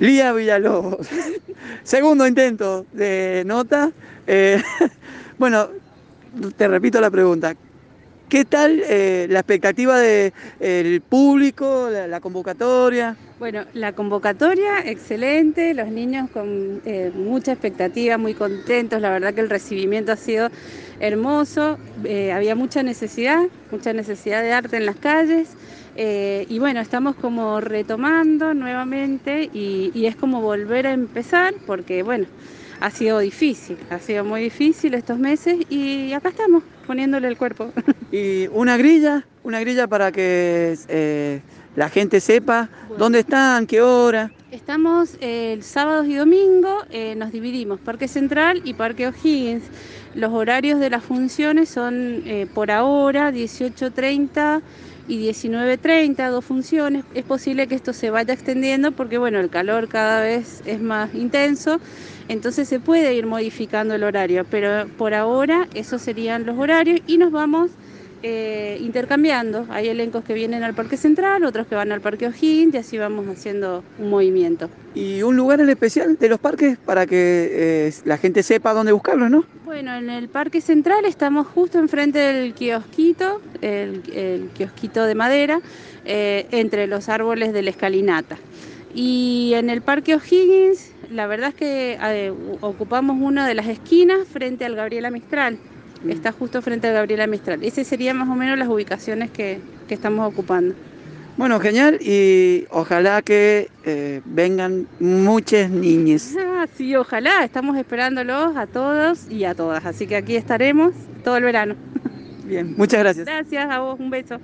Lía Villalobos. Segundo intento de nota. Eh, bueno, te repito la pregunta. ¿Qué tal eh, la expectativa del público, la, convocatoria? Bueno, la convocatoria excelente, los niños con eh, mucha expectativa, muy contentos, la verdad que el recibimiento ha sido hermoso, eh, había mucha necesidad, mucha necesidad de arte en las calles y bueno, estamos como retomando nuevamente y, y es como volver a empezar porque bueno, ha sido difícil, ha sido muy difícil estos meses y acá estamos poniéndole el cuerpo. Y una grilla, una grilla para que eh, la gente sepa dónde están, qué hora. Estamos el sábados y domingo, eh, nos dividimos Parque Central y Parque O'Higgins. Los horarios de las funciones son eh, por ahora 18.30 y 19.30, dos funciones. Es posible que esto se vaya extendiendo porque bueno, el calor cada vez es más intenso entonces se puede ir modificando el horario, pero por ahora esos serían los horarios y nos vamos eh, intercambiando. Hay elencos que vienen al Parque Central, otros que van al Parque O'Higgins y así vamos haciendo un movimiento. ¿Y un lugar en especial de los parques para que eh, la gente sepa dónde buscarlos, no? Bueno, en el Parque Central estamos justo enfrente del kiosquito, el, kiosquito de madera, eh, entre los árboles de la escalinata. Y en el Parque O'Higgins la verdad es que ocupamos una de las esquinas frente al Gabriela Mistral. Está justo frente al Gabriela Mistral. Esas serían más o menos las ubicaciones que, estamos ocupando. Bueno, genial y ojalá que eh, vengan muchas niñas. Ah, sí, ojalá. Estamos esperándolos a todos y a todas. Así que aquí estaremos todo el verano. Bien, muchas gracias. Gracias a vos, un beso.